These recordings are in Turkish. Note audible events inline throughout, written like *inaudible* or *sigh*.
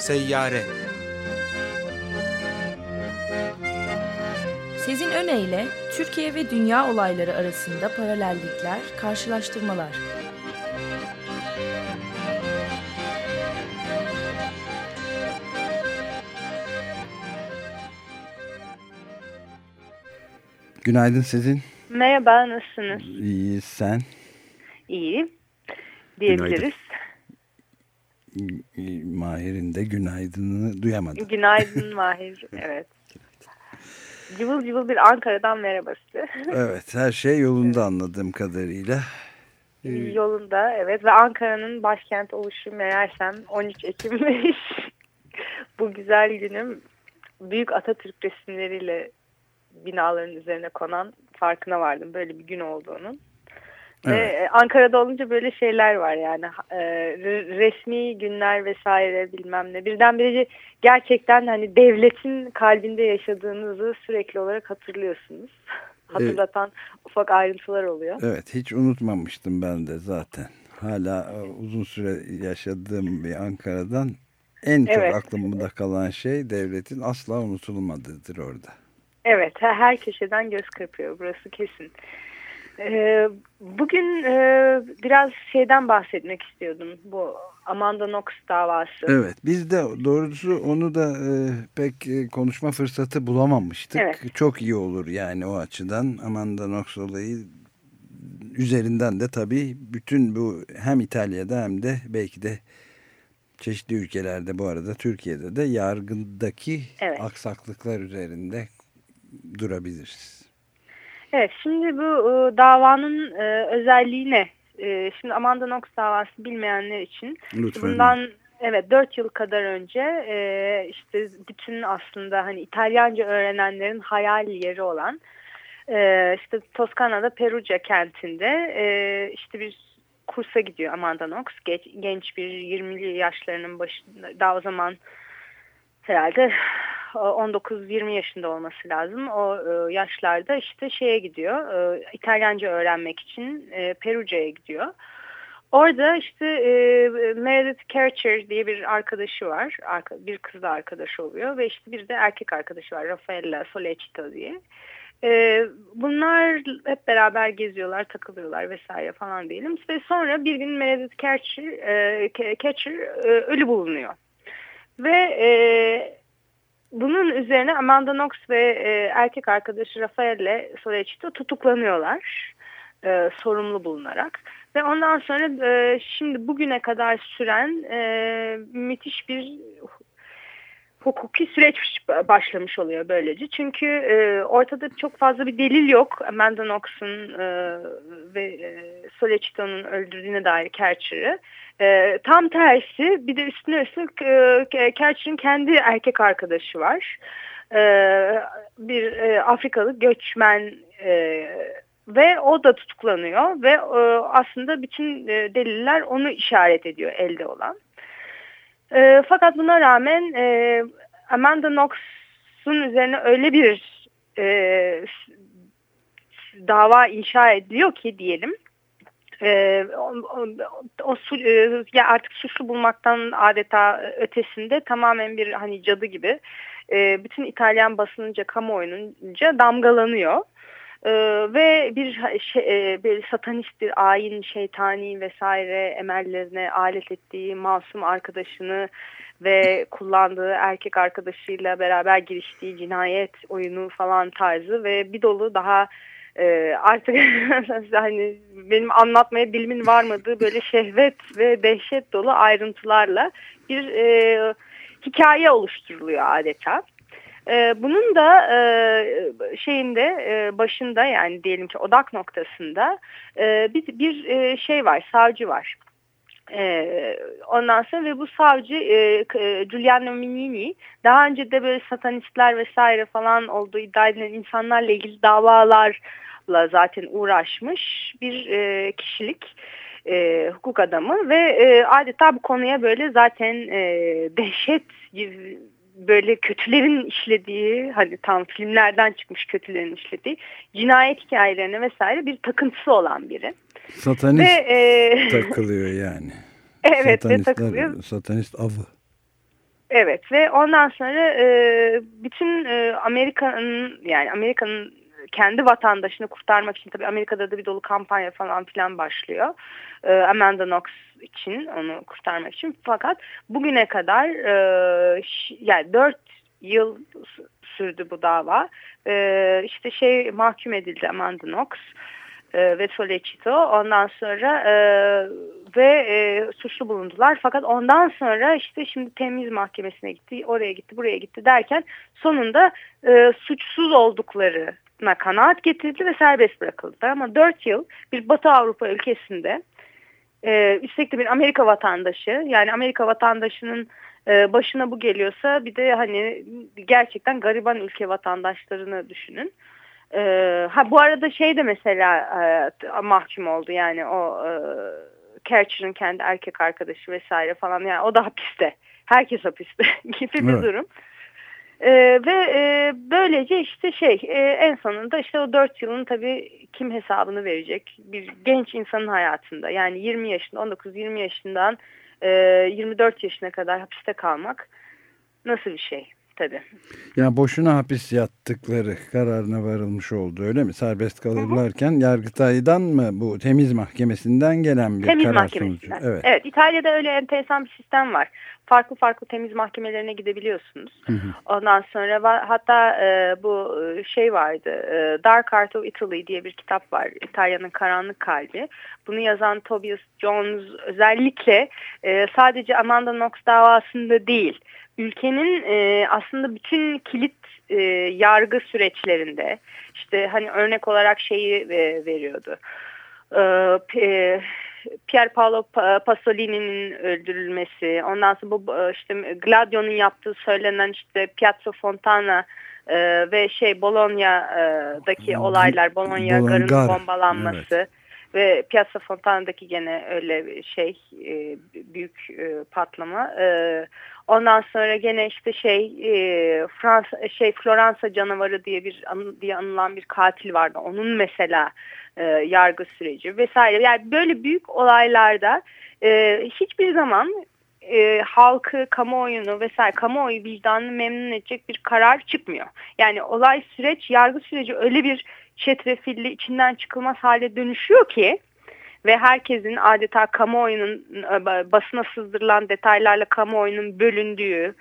Seyyare Sezin Öne Türkiye ve dünya olayları arasında paralellikler, karşılaştırmalar. Günaydın Sezin. Merhaba, nasılsınız? İyi, sen? İyi, diyebiliriz. Mahir'in de günaydınını duyamadım. Günaydın *laughs* Mahir, evet. Cıvıl cıvıl bir Ankara'dan merhaba size. *laughs* evet, her şey yolunda anladığım kadarıyla. Yolunda, evet. Ve Ankara'nın başkent oluşu meğersem 13 Ekim'miş. *laughs* Bu güzel günüm büyük Atatürk resimleriyle binaların üzerine konan farkına vardım böyle bir gün olduğunun. Evet. Ve e, Ankara'da olunca böyle şeyler var yani e, resmi günler vesaire bilmem ne. Birdenbire gerçekten hani devletin kalbinde yaşadığınızı sürekli olarak hatırlıyorsunuz. *laughs* Hatırlatan evet. ufak ayrıntılar oluyor. Evet hiç unutmamıştım ben de zaten. Hala e, uzun süre yaşadığım bir Ankara'dan en çok evet. aklımda kalan şey devletin asla unutulmadığıdır orada. Evet, her köşeden göz kırpıyor burası kesin. Ee, bugün e, biraz şeyden bahsetmek istiyordum. Bu Amanda Knox davası. Evet, biz de doğrusu onu da e, pek e, konuşma fırsatı bulamamıştık. Evet. Çok iyi olur yani o açıdan Amanda Knox olayı üzerinden de tabii bütün bu hem İtalya'da hem de belki de çeşitli ülkelerde bu arada Türkiye'de de yargındaki evet. aksaklıklar üzerinde durabiliriz. Evet şimdi bu e, davanın e, özelliği ne? E, şimdi Amanda Knox davası bilmeyenler için Lütfen. bundan evet 4 yıl kadar önce e, işte bütün aslında hani İtalyanca öğrenenlerin hayal yeri olan e, işte Toskana'da Perugia kentinde e, işte bir kursa gidiyor Amanda Knox genç, genç bir 20'li yaşlarının başında daha o zaman herhalde 19-20 yaşında olması lazım. O e, yaşlarda işte şeye gidiyor. E, İtalyanca öğrenmek için e, Peruca'ya gidiyor. Orada işte Meredith Kercher diye bir arkadaşı var. bir kız da arkadaşı oluyor ve işte bir de erkek arkadaşı var. Rafaela Solecito diye. bunlar hep beraber geziyorlar, takılıyorlar vesaire falan diyelim. Ve sonra bir gün Meredith Kercher, Kercher ölü bulunuyor. Ve bunun üzerine Amanda Knox ve e, erkek arkadaşı Rafael'le Solecito tutuklanıyorlar. E, sorumlu bulunarak. Ve ondan sonra e, şimdi bugüne kadar süren e, müthiş bir hukuki süreç başlamış oluyor böylece. Çünkü e, ortada çok fazla bir delil yok. Amanda Knox'un e, ve e, Solecito'nun öldürdüğüne dair Kercher'ı. E, tam tersi bir de üstüne üstlük e, Kercher'in kendi erkek arkadaşı var. E, bir e, Afrikalı göçmen e, ve o da tutuklanıyor ve e, aslında bütün e, deliller onu işaret ediyor elde olan. E, fakat buna rağmen e, Amanda Knox'un üzerine öyle bir e, dava inşa ediliyor ki diyelim. E, o, o, o e, ya artık suçlu bulmaktan adeta ötesinde tamamen bir hani cadı gibi e, bütün İtalyan basınınca kamuoyunca damgalanıyor. Ee, ve bir, şey, e, bir satanist bir ayin şeytani vesaire emellerine alet ettiği masum arkadaşını ve kullandığı erkek arkadaşıyla beraber giriştiği cinayet oyunu falan tarzı ve bir dolu daha e, artık *laughs* hani benim anlatmaya dilimin varmadığı böyle şehvet ve dehşet dolu ayrıntılarla bir e, hikaye oluşturuluyor adeta. E, bunun da e, şeyinde e, başında yani diyelim ki odak noktasında e, bir, bir şey var, savcı var. Ondan sonra ve bu savcı e, Giuliano Minini daha önce de böyle satanistler vesaire falan olduğu iddia edilen insanlarla ilgili davalarla zaten uğraşmış bir kişilik e, hukuk adamı ve e, adeta bu konuya böyle zaten e, dehşet böyle kötülerin işlediği hani tam filmlerden çıkmış kötülerin işlediği cinayet hikayelerine vesaire bir takıntısı olan biri. Satanist ve, e, takılıyor yani. *laughs* Evet ve takılıyor. Satanist avı. Evet ve ondan sonra e, bütün e, Amerika'nın yani Amerika'nın kendi vatandaşını kurtarmak için tabii Amerika'da da bir dolu kampanya falan filan başlıyor. E, Amanda Knox için onu kurtarmak için. Fakat bugüne kadar e, yani dört yıl sürdü bu dava. E, işte şey mahkum edildi Amanda Knox e, ve Solecito. Ondan sonra e, ve e, suçlu bulundular. Fakat ondan sonra işte şimdi temiz mahkemesine gitti, oraya gitti, buraya gitti derken sonunda e, suçsuz olduklarına kanaat getirdi ve serbest bırakıldılar. Ama 4 yıl bir Batı Avrupa ülkesinde e, üstelik de bir Amerika vatandaşı yani Amerika vatandaşının e, başına bu geliyorsa bir de hani gerçekten gariban ülke vatandaşlarını düşünün. E, ha bu arada şey de mesela e, mahkum oldu yani o e, Kercher'ın kendi erkek arkadaşı vesaire falan yani o da hapiste. Herkes hapiste *laughs* gibi bir evet. durum. Ee, ve e, böylece işte şey e, en sonunda işte o dört yılın tabii kim hesabını verecek bir genç insanın hayatında yani 20 yaşında 19-20 yaşından e, 24 yaşına kadar hapiste kalmak nasıl bir şey? tabii. Yani boşuna hapis yattıkları kararına varılmış oldu öyle mi? Serbest kalırlarken Yargıtay'dan mı bu temiz mahkemesinden gelen bir temiz karar sonucu? Evet. evet İtalya'da öyle enteresan bir sistem var. Farklı farklı temiz mahkemelerine gidebiliyorsunuz. Hı hı. Ondan sonra hatta e, bu e, şey vardı e, Dark Art of Italy diye bir kitap var. İtalya'nın karanlık kalbi. Bunu yazan Tobias Jones özellikle e, sadece Amanda Knox davasında değil ülkenin e, aslında bütün kilit e, yargı süreçlerinde işte hani örnek olarak şeyi e, veriyordu. E, Pier Paolo Pasolini'nin öldürülmesi, ondan sonra bu işte Gladio'nun yaptığı söylenen işte Piazza Fontana e, ve şey Bologna'daki olaylar, Bologna garının bombalanması. Evet ve Piazza Fontana'daki gene öyle şey e, büyük e, patlama. E, ondan sonra gene işte şey e, Fransa şey Floransa canavarı diye bir an, diye anılan bir katil vardı. Onun mesela e, yargı süreci vesaire. Yani böyle büyük olaylarda e, hiçbir zaman e, halkı, kamuoyunu vesaire kamuoyu vicdanını memnun edecek bir karar çıkmıyor. Yani olay süreç, yargı süreci öyle bir çetrefilli içinden çıkılmaz hale dönüşüyor ki ve herkesin adeta kamuoyunun e, basına sızdırılan detaylarla kamuoyunun bölündüğü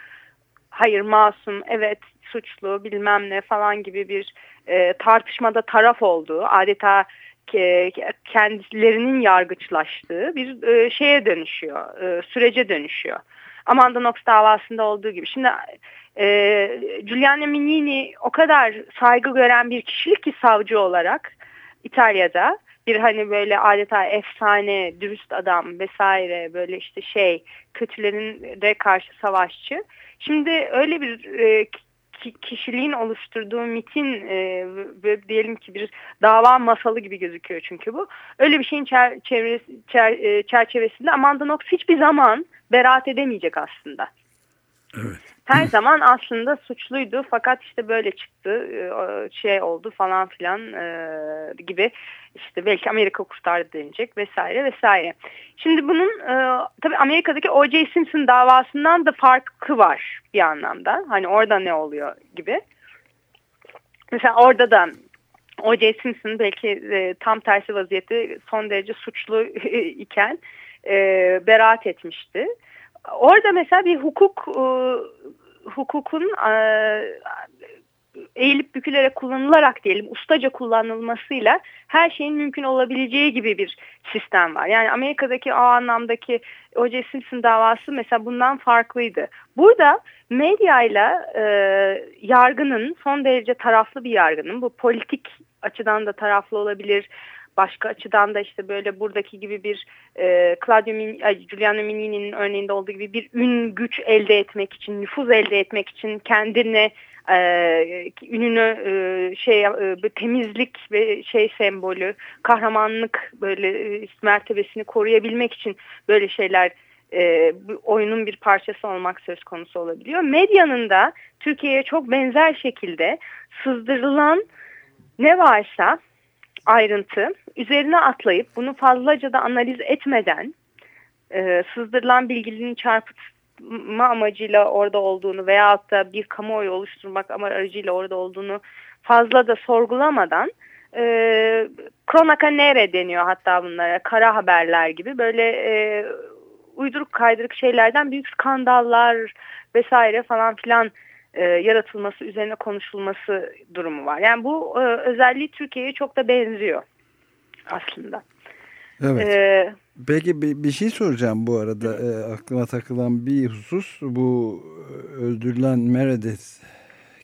hayır masum evet suçlu bilmem ne falan gibi bir e, tartışmada taraf olduğu adeta e, kendilerinin yargıçlaştığı bir e, şeye dönüşüyor e, sürece dönüşüyor. Amanda Knox davasında olduğu gibi. Şimdi e, Giuliano Mignini o kadar saygı gören bir kişilik ki savcı olarak İtalya'da bir hani böyle adeta efsane, dürüst adam vesaire böyle işte şey kötülerin de karşı savaşçı. Şimdi öyle bir e, kişiliğin oluşturduğu mitin e, diyelim ki bir dava masalı gibi gözüküyor çünkü bu. Öyle bir şeyin çer çevresi, çer e, çerçevesinde Amanda Knox hiçbir zaman beraat edemeyecek aslında. Evet. Her zaman aslında suçluydu fakat işte böyle çıktı e, şey oldu falan filan e, gibi işte belki Amerika kurtardı denecek vesaire vesaire. Şimdi bunun e, tabii Amerika'daki O.J. Simpson davasından da farkı var bir anlamda. Hani orada ne oluyor gibi. Mesela orada da O.J. Simpson belki e, tam tersi vaziyette son derece suçlu *laughs* iken e, beraat etmişti. Orada mesela bir hukuk e, hukukun e, eğilip bükülerek kullanılarak diyelim ustaca kullanılmasıyla her şeyin mümkün olabileceği gibi bir sistem var. Yani Amerika'daki o anlamdaki O.J. Simpson davası mesela bundan farklıydı. Burada medyayla e, yargının son derece taraflı bir yargının bu politik açıdan da taraflı olabilir başka açıdan da işte böyle buradaki gibi bir e, Claudio Min, Giuliano Minini'nin örneğinde olduğu gibi bir ün güç elde etmek için, nüfuz elde etmek için kendine e, ününü e, şey e, temizlik ve şey sembolü, kahramanlık böyle e, mertebesini koruyabilmek için böyle şeyler e, oyunun bir parçası olmak söz konusu olabiliyor. Medyanın da Türkiye'ye çok benzer şekilde sızdırılan ne varsa ayrıntı. Üzerine atlayıp bunu fazlaca da analiz etmeden e, sızdırılan bilginin çarpıt amacıyla orada olduğunu veyahut da bir kamuoyu oluşturmak amacıyla orada olduğunu fazla da sorgulamadan e, kronaka nere deniyor hatta bunlara kara haberler gibi. Böyle e, uyduruk kaydırık şeylerden büyük skandallar vesaire falan filan e, yaratılması üzerine konuşulması durumu var. Yani bu e, özelliği Türkiye'ye çok da benziyor aslında. Evet. Ee, Peki bir, bir şey soracağım bu arada. E, aklıma takılan bir husus bu e, öldürülen Meredith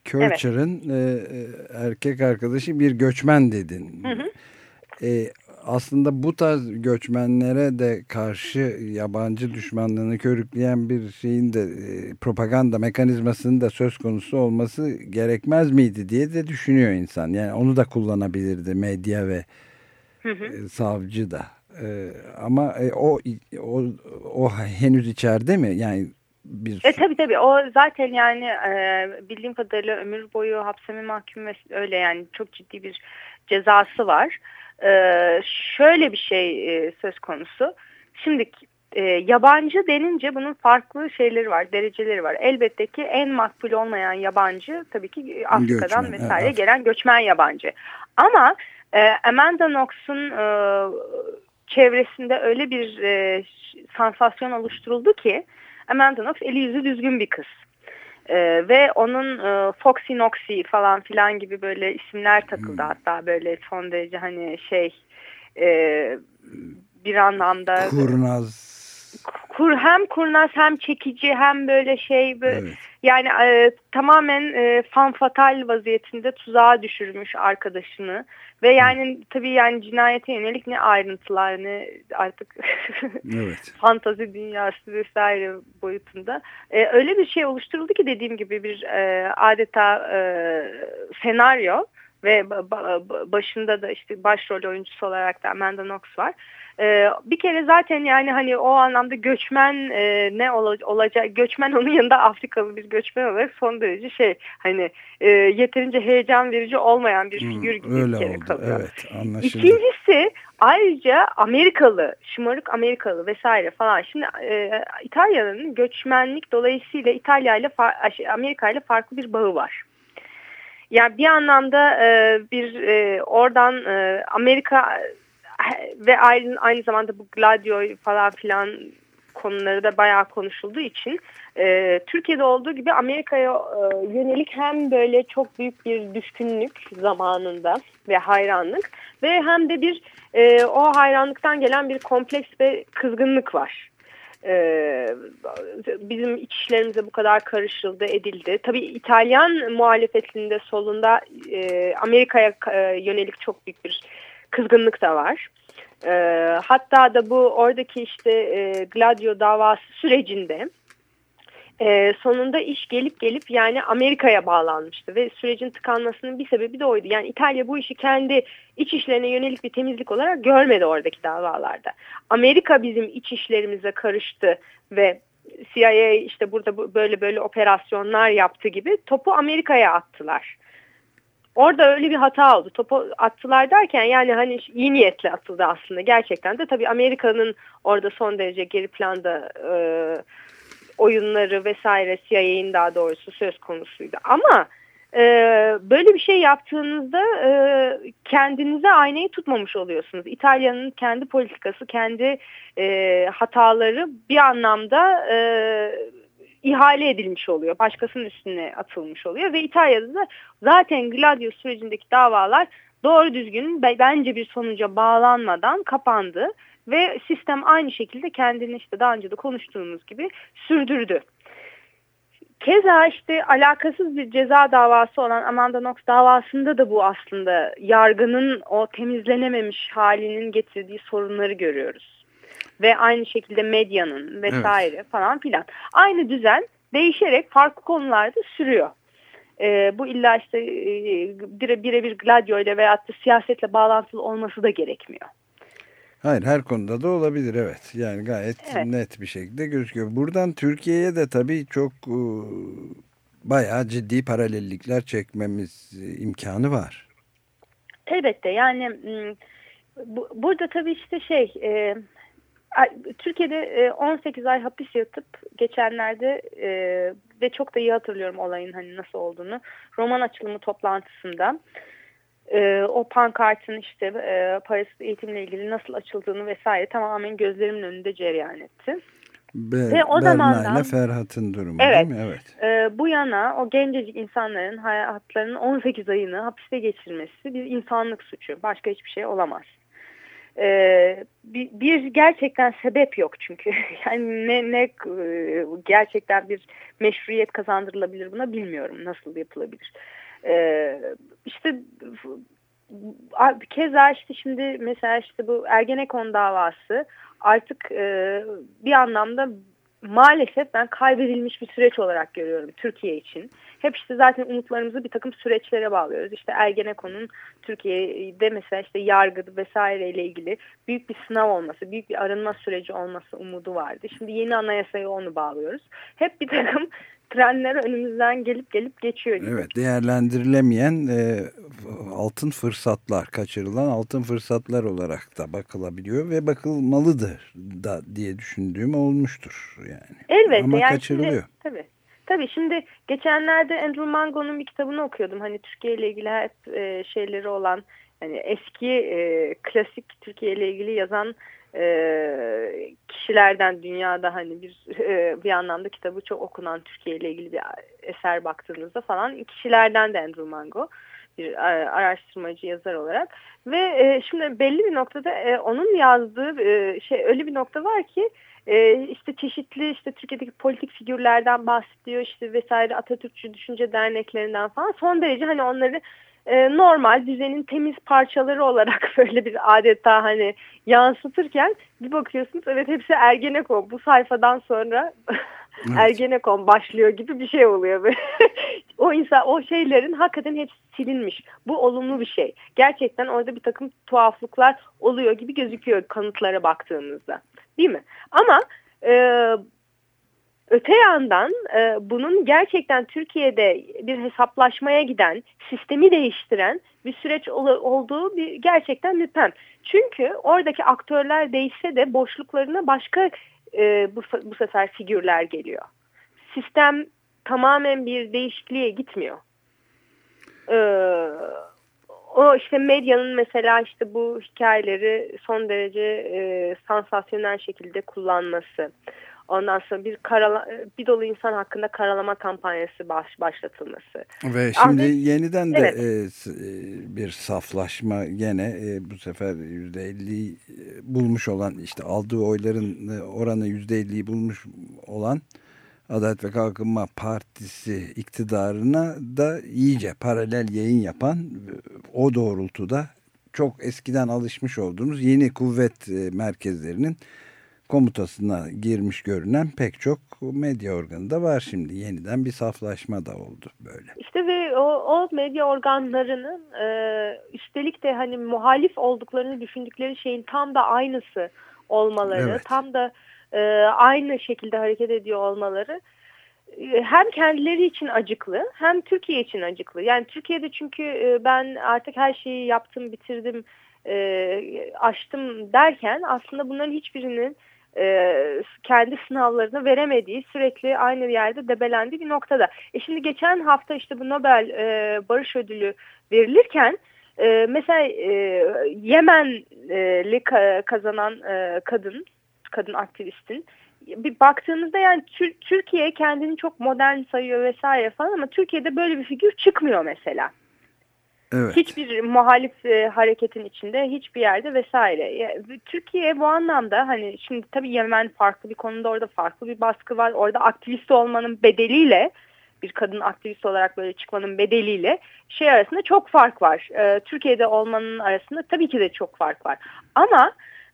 Kircher'ın evet. e, erkek arkadaşı bir göçmen dedin. Hı hı. E, aslında bu tarz göçmenlere de karşı yabancı düşmanlığını körükleyen bir şeyin de e, propaganda mekanizmasının da söz konusu olması gerekmez miydi diye de düşünüyor insan. Yani onu da kullanabilirdi medya ve hı hı. E, savcı da. E, ama e, o, o o henüz içeride mi? Yani bir... E tabii tabii o zaten yani e, bildiğim kadarıyla ömür boyu hapse mi mahkum ve öyle yani çok ciddi bir cezası var. Ee, şöyle bir şey e, söz konusu. Şimdi e, yabancı denince bunun farklı şeyleri var, dereceleri var. Elbette ki en makbul olmayan yabancı tabii ki Afrika'dan göçmen, vesaire evet. gelen göçmen yabancı. Ama e, Amanda Knox'un e, çevresinde öyle bir e, sansasyon oluşturuldu ki Amanda Knox eli yüzü düzgün bir kız. Ee, ve onun e, Foxy Noxy falan filan gibi böyle isimler takıldı hmm. hatta böyle son derece hani şey e, bir anlamda kurnaz kur hem kurnaz hem çekici hem böyle şey böyle, evet. yani e, tamamen e, fan fatal vaziyetinde tuzağa düşürmüş arkadaşını ve yani tabii yani cinayete yönelik ne ayrıntılar ne artık *laughs* evet. fantazi dünyası vesaire boyutunda. E, öyle bir şey oluşturuldu ki dediğim gibi bir e, adeta e, senaryo ve başında da işte başrol oyuncusu olarak da Amanda Knox var. Ee, bir kere zaten yani hani o anlamda göçmen e, ne ol, olacak göçmen onun yanında Afrikalı bir göçmen olarak son derece şey hani e, yeterince heyecan verici olmayan bir hmm, figür gibi öyle bir kere oldu. kalıyor. Evet, anlaşıldı. İkincisi ayrıca Amerikalı, şımarık Amerikalı vesaire falan. Şimdi e, İtalya'nın göçmenlik dolayısıyla İtalya ile Amerika ile farklı bir bağı var. Yani bir anlamda e, bir e, oradan e, Amerika ve aynı, aynı zamanda bu Gladio falan filan konuları da bayağı konuşulduğu için e, Türkiye'de olduğu gibi Amerika'ya e, yönelik hem böyle çok büyük bir düşkünlük zamanında ve hayranlık ve hem de bir e, o hayranlıktan gelen bir kompleks ve kızgınlık var. Ee, bizim iç işlerimize bu kadar karışıldı, edildi. Tabii İtalyan muhalefetinde solunda e, Amerika'ya e, yönelik çok büyük bir kızgınlık da var. E, hatta da bu oradaki işte e, Gladio davası sürecinde e, sonunda iş gelip gelip yani Amerika'ya bağlanmıştı ve sürecin tıkanmasının bir sebebi de oydu. Yani İtalya bu işi kendi iç işlerine yönelik bir temizlik olarak görmedi oradaki davalarda. Amerika bizim iç işlerimize karıştı ve CIA işte burada böyle böyle operasyonlar yaptı gibi topu Amerika'ya attılar. Orada öyle bir hata oldu. Topu attılar derken yani hani iyi niyetle atıldı aslında gerçekten de. Tabii Amerika'nın orada son derece geri planda e, oyunları vesaire CIA'in daha doğrusu söz konusuydu. Ama e, böyle bir şey yaptığınızda e, kendinize aynayı tutmamış oluyorsunuz. İtalya'nın kendi politikası, kendi e, hataları bir anlamda e, ihale edilmiş oluyor. Başkasının üstüne atılmış oluyor ve İtalya'da da zaten Gladio sürecindeki davalar doğru düzgün bence bir sonuca bağlanmadan kapandı ve sistem aynı şekilde kendini işte daha önce de konuştuğumuz gibi sürdürdü. Keza işte alakasız bir ceza davası olan Amanda Knox davasında da bu aslında yargının o temizlenememiş halinin getirdiği sorunları görüyoruz. Ve aynı şekilde medyanın vesaire evet. falan filan. Aynı düzen değişerek farklı konularda sürüyor. Ee, bu illa işte birebir bire bir Gladio ile veyahut da siyasetle bağlantılı olması da gerekmiyor. Hayır her konuda da olabilir evet. Yani gayet evet. net bir şekilde gözüküyor. Buradan Türkiye'ye de tabii çok e, bayağı ciddi paralellikler çekmemiz imkanı var. Elbette yani bu, burada tabii işte şey e, Türkiye'de 18 ay hapis yatıp geçenlerde ve çok da iyi hatırlıyorum olayın hani nasıl olduğunu. Roman açılımı toplantısında o pankartın işte parasız eğitimle ilgili nasıl açıldığını vesaire tamamen gözlerimin önünde cereyan etti. Be Ve o zamandan Ferhat'ın durumu evet, değil mi? Evet. E, bu yana o gencecik insanların hayatlarının 18 ayını hapiste geçirmesi bir insanlık suçu. Başka hiçbir şey olamaz. E, bir, bir gerçekten sebep yok çünkü. *laughs* Yani ne, ne e, gerçekten bir meşruiyet kazandırılabilir buna bilmiyorum. Nasıl yapılabilir? E, işte keza işte şimdi mesela işte bu Ergenekon davası artık e, bir anlamda maalesef ben kaybedilmiş bir süreç olarak görüyorum Türkiye için. Hep işte zaten umutlarımızı bir takım süreçlere bağlıyoruz. İşte Ergenekon'un Türkiye'de mesela işte yargı vesaire ile ilgili büyük bir sınav olması, büyük bir arınma süreci olması umudu vardı. Şimdi yeni anayasaya onu bağlıyoruz. Hep bir takım trenler önümüzden gelip gelip geçiyor. Gibi. Evet değerlendirilemeyen e, altın fırsatlar kaçırılan altın fırsatlar olarak da bakılabiliyor ve bakılmalıdır da diye düşündüğüm olmuştur yani. Elbette Ama yani kaçırılıyor. Şimdi, tabii. Tabii şimdi geçenlerde Andrew Mango'nun bir kitabını okuyordum. Hani Türkiye ile ilgili hep e, şeyleri olan hani eski e, klasik Türkiye ile ilgili yazan e, kişilerden dünyada hani bir e, bir anlamda kitabı çok okunan Türkiye ile ilgili bir eser baktığınızda falan kişilerden de Andrew Mango bir e, araştırmacı yazar olarak. Ve e, şimdi belli bir noktada e, onun yazdığı e, şey öyle bir nokta var ki e, işte çeşitli işte Türkiye'deki politik figürlerden bahsediyor işte vesaire Atatürkçü düşünce derneklerinden falan. Son derece hani onları e, normal düzenin temiz parçaları olarak *laughs* böyle bir adeta hani yansıtırken bir bakıyorsunuz evet hepsi Ergenekon bu sayfadan sonra evet. *laughs* Ergenekon başlıyor gibi bir şey oluyor. *laughs* o insan o şeylerin hakikaten hepsi silinmiş. Bu olumlu bir şey. Gerçekten orada bir takım tuhaflıklar oluyor gibi gözüküyor kanıtlara baktığımızda. Değil mi? Ama e, Öte yandan e, bunun gerçekten Türkiye'de bir hesaplaşmaya giden, sistemi değiştiren bir süreç ol, olduğu bir gerçekten müpem. Çünkü oradaki aktörler değişse de boşluklarına başka e, bu, bu sefer figürler geliyor. Sistem tamamen bir değişikliğe gitmiyor. E, o işte medyanın mesela işte bu hikayeleri son derece e, sansasyonel şekilde kullanması Ondan sonra bir karala, bir dolu insan hakkında karalama kampanyası baş, başlatılması. Ve şimdi Ahmet, yeniden de evet. e, bir saflaşma gene e, bu sefer %50'yi e, bulmuş olan işte aldığı oyların e, oranı %50'yi bulmuş olan Adalet ve Kalkınma Partisi iktidarına da iyice paralel yayın yapan o doğrultuda çok eskiden alışmış olduğumuz yeni kuvvet merkezlerinin komutasına girmiş görünen pek çok medya organı da var şimdi. Yeniden bir saflaşma da oldu böyle. İşte ve o, o medya organlarının e, üstelik de hani muhalif olduklarını düşündükleri şeyin tam da aynısı olmaları, evet. tam da e, aynı şekilde hareket ediyor olmaları e, hem kendileri için acıklı hem Türkiye için acıklı. Yani Türkiye'de çünkü e, ben artık her şeyi yaptım, bitirdim, e, açtım derken aslında bunların hiçbirinin e, kendi sınavlarını veremediği sürekli aynı yerde debelendiği bir noktada. E şimdi geçen hafta işte bu Nobel e, Barış Ödülü verilirken e, mesela e, Yemenli kazanan e, kadın, kadın aktivistin bir baktığınızda yani Türkiye kendini çok modern sayıyor vesaire falan ama Türkiye'de böyle bir figür çıkmıyor mesela. Evet. Hiçbir muhalif e, hareketin içinde hiçbir yerde vesaire. Yani, Türkiye bu anlamda hani şimdi tabii Yemen farklı bir konuda orada farklı bir baskı var. Orada aktivist olmanın bedeliyle bir kadın aktivist olarak böyle çıkmanın bedeliyle şey arasında çok fark var. E, Türkiye'de olmanın arasında tabii ki de çok fark var. Ama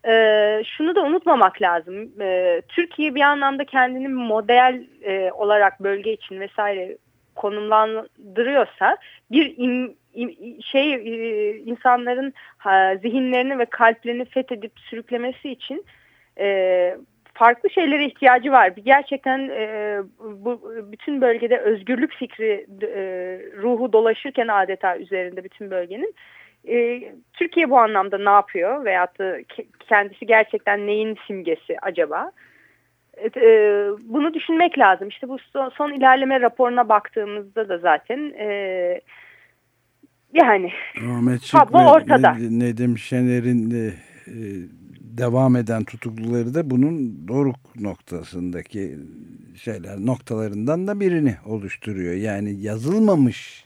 e, şunu da unutmamak lazım. E, Türkiye bir anlamda kendini model e, olarak bölge için vesaire konumlandırıyorsa bir im, şey e, insanların zihinlerini ve kalplerini fethedip sürüklemesi için e, farklı şeylere ihtiyacı var. Gerçekten e, bu bütün bölgede özgürlük fikri ruhu dolaşırken adeta üzerinde bütün bölgenin Türkiye bu anlamda ne yapıyor veyahut da kendisi gerçekten neyin simgesi acaba? Bunu düşünmek lazım. İşte bu son, ilerleme raporuna baktığımızda da zaten yani Ahmet Şık ortada. Nedim Şener'in de e, devam eden tutukluları da bunun doruk noktasındaki şeyler noktalarından da birini oluşturuyor. Yani yazılmamış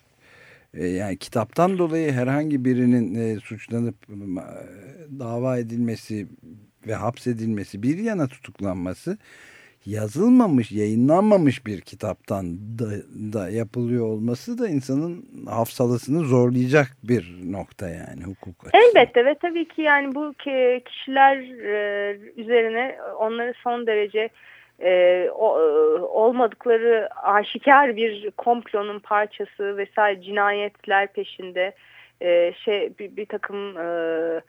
e, yani kitaptan dolayı herhangi birinin e, suçlanıp e, dava edilmesi ve hapsedilmesi bir yana tutuklanması yazılmamış, yayınlanmamış bir kitaptan da, da yapılıyor olması da insanın hafsalasını zorlayacak bir nokta yani hukuk açısından. Elbette ve tabii ki yani bu kişiler üzerine onları son derece e, o, e, olmadıkları aşikar bir komplonun parçası vesaire cinayetler peşinde e, şey bir, bir takım e,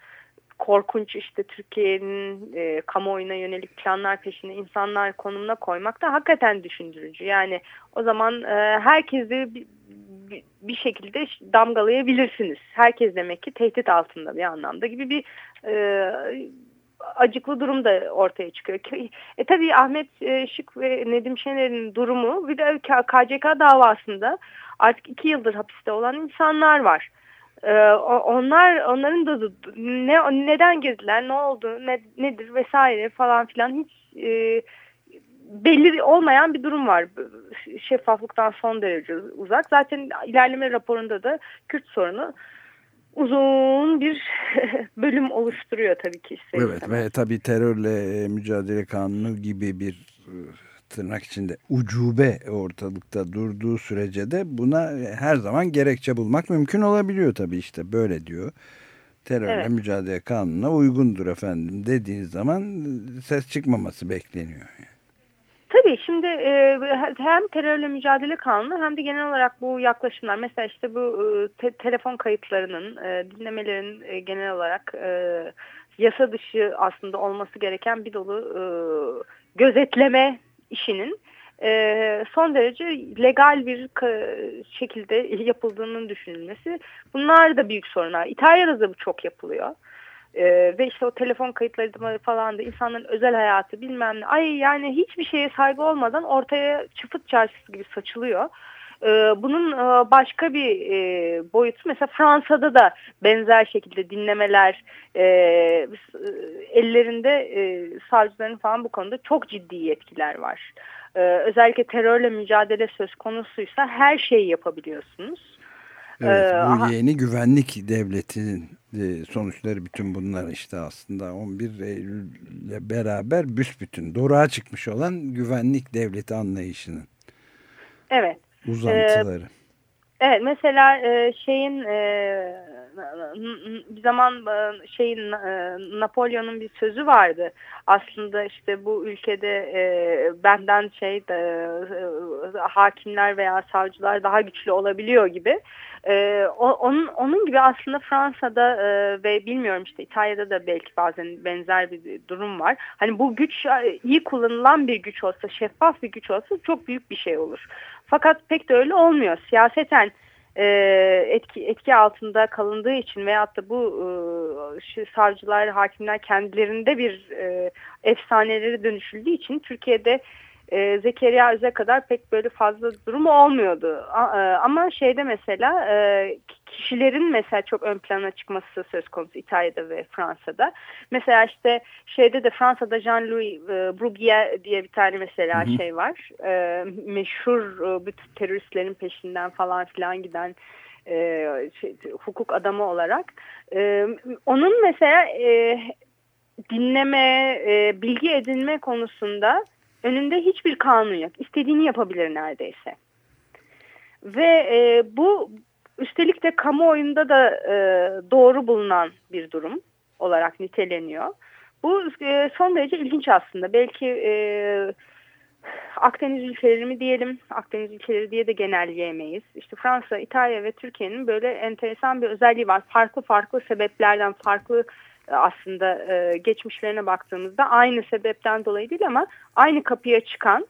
korkunç işte Türkiye'nin e, kamuoyuna yönelik planlar peşinde insanlar konumuna koymak da hakikaten düşündürücü. Yani o zaman e, herkesi bir, bir şekilde damgalayabilirsiniz. Herkes demek ki tehdit altında bir anlamda gibi bir e, acıklı durum da ortaya çıkıyor. E tabii Ahmet e, Şık ve Nedim Şener'in durumu bir de KCK davasında artık iki yıldır hapiste olan insanlar var. E, onlar onların da ne neden girdiler, ne oldu, ne, nedir vesaire falan filan hiç e, belli olmayan bir durum var. Şeffaflıktan son derece uzak. Zaten ilerleme raporunda da Kürt sorunu uzun bir *laughs* bölüm oluşturuyor tabii ki. Evet ve tabii terörle e, mücadele kanunu gibi bir e, tırnak içinde ucube ortalıkta durduğu sürece de buna her zaman gerekçe bulmak mümkün olabiliyor tabii işte böyle diyor. Terörle evet. mücadele kanununa uygundur efendim dediğiniz zaman ses çıkmaması bekleniyor. Yani. Tabii şimdi e, hem terörle mücadele kanunu hem de genel olarak bu yaklaşımlar mesela işte bu e, te telefon kayıtlarının e, dinlemelerin e, genel olarak e, yasa dışı aslında olması gereken bir dolu e, gözetleme işinin e, son derece legal bir şekilde yapıldığının düşünülmesi bunlar da büyük sorunlar. İtalya'da da bu çok yapılıyor. Ee, ve işte o telefon kayıtları falan da insanların özel hayatı bilmem ne. Ay yani hiçbir şeye saygı olmadan ortaya çıfıt çarşısı gibi saçılıyor. Ee, bunun e, başka bir e, boyutu mesela Fransa'da da benzer şekilde dinlemeler e, ellerinde savcıların falan bu konuda çok ciddi yetkiler var. Ee, özellikle terörle mücadele söz konusuysa her şeyi yapabiliyorsunuz. Evet, bu yeni güvenlik devletinin sonuçları bütün bunlar işte aslında 11 Eylül'le beraber büsbütün doğruğa çıkmış olan güvenlik devleti anlayışının evet. Uzantıları. Ee, evet mesela e, şeyin e, bir zaman şeyin Napolyon'un bir sözü vardı. Aslında işte bu ülkede benden şey hakimler veya savcılar daha güçlü olabiliyor gibi. Onun, onun gibi aslında Fransa'da e, ve bilmiyorum işte İtalya'da da belki bazen benzer bir durum var. Hani bu güç e, iyi kullanılan bir güç olsa, şeffaf bir güç olsa çok büyük bir şey olur. Fakat pek de öyle olmuyor. Siyaseten e, etki, etki altında kalındığı için veyahut da bu e, şu savcılar, hakimler kendilerinde bir e, efsaneleri dönüşüldüğü için Türkiye'de e, Zekeriya Öz'e kadar pek böyle fazla durumu olmuyordu. A, e, ama şeyde mesela e, kişilerin mesela çok ön plana çıkması söz konusu İtalya'da ve Fransa'da. Mesela işte şeyde de Fransa'da Jean-Louis e, Bruguier diye bir tane mesela hı hı. şey var. E, meşhur e, bütün teröristlerin peşinden falan filan giden e, şey, hukuk adamı olarak. E, onun mesela e, dinleme, e, bilgi edinme konusunda Önünde hiçbir kanun yok. İstediğini yapabilir neredeyse. Ve e, bu üstelik de kamuoyunda da e, doğru bulunan bir durum olarak niteleniyor. Bu e, son derece ilginç aslında. Belki e, Akdeniz ülkeleri mi diyelim, Akdeniz ülkeleri diye de genelleyemeyiz. İşte Fransa, İtalya ve Türkiye'nin böyle enteresan bir özelliği var. Farklı farklı sebeplerden, farklı aslında e, geçmişlerine baktığımızda aynı sebepten dolayı değil ama aynı kapıya çıkan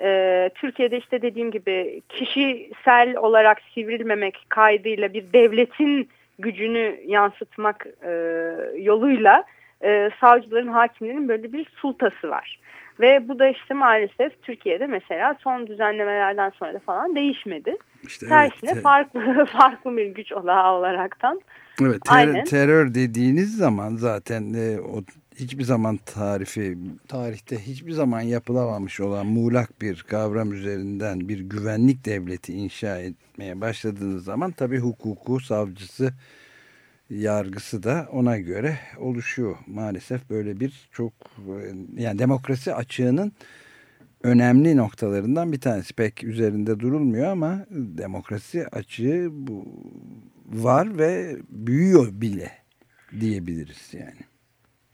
e, Türkiye'de işte dediğim gibi kişisel olarak sivrilmemek kaydıyla bir devletin gücünü yansıtmak e, yoluyla e, savcıların, hakimlerin böyle bir sultası var. Ve bu da işte maalesef Türkiye'de mesela son düzenlemelerden sonra da falan değişmedi. İşte Tersine evet, farklı *laughs* farklı bir güç olağı olaraktan. Evet ter terör dediğiniz zaman zaten e, o hiçbir zaman tarifi tarihte hiçbir zaman yapılamamış olan muğlak bir kavram üzerinden bir güvenlik devleti inşa etmeye başladığınız zaman tabi hukuku savcısı yargısı da ona göre oluşuyor. Maalesef böyle bir çok yani demokrasi açığının önemli noktalarından bir tanesi. Pek üzerinde durulmuyor ama demokrasi açığı bu var ve büyüyor bile diyebiliriz yani.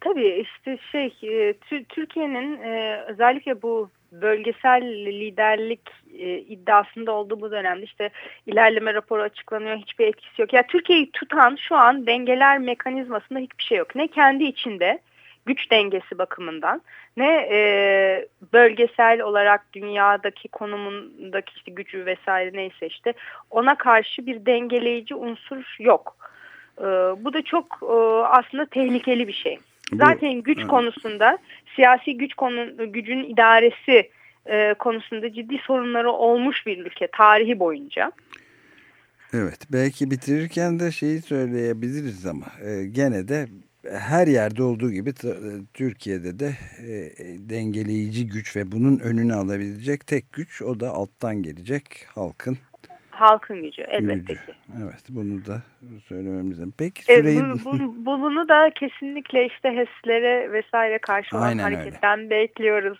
Tabii işte şey e, Türkiye'nin e, özellikle bu bölgesel liderlik e, iddiasında olduğu bu dönemde işte ilerleme raporu açıklanıyor hiçbir etkisi yok. Ya Türkiye'yi tutan şu an dengeler mekanizmasında hiçbir şey yok. Ne kendi içinde güç dengesi bakımından ne e, bölgesel olarak dünyadaki konumundaki işte gücü vesaire neyse işte ona karşı bir dengeleyici unsur yok. E, bu da çok e, aslında tehlikeli bir şey. Zaten güç evet. konusunda siyasi güç konu gücün idaresi e, konusunda ciddi sorunları olmuş bir ülke tarihi boyunca. Evet belki bitirirken de şeyi söyleyebiliriz ama e, gene de her yerde olduğu gibi e, Türkiye'de de e, dengeleyici güç ve bunun önünü alabilecek tek güç o da alttan gelecek halkın halkın gücü elbette gücü. ki. Evet bunu da söylememiz lazım. Peki süreyi... E, bu, bu, bunu da kesinlikle işte HES'lere vesaire karşı olan Aynen hareketten öyle. bekliyoruz.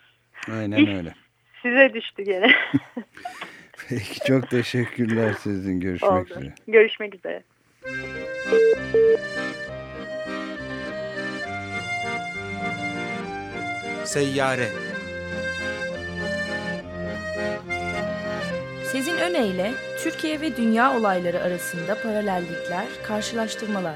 Aynen İş öyle. Size düştü gene. *laughs* Peki çok teşekkürler sizin. Görüşmek Oldu. üzere. Görüşmek üzere. Seyyare Sezin Öne Türkiye ve dünya olayları arasında paralellikler, karşılaştırmalar.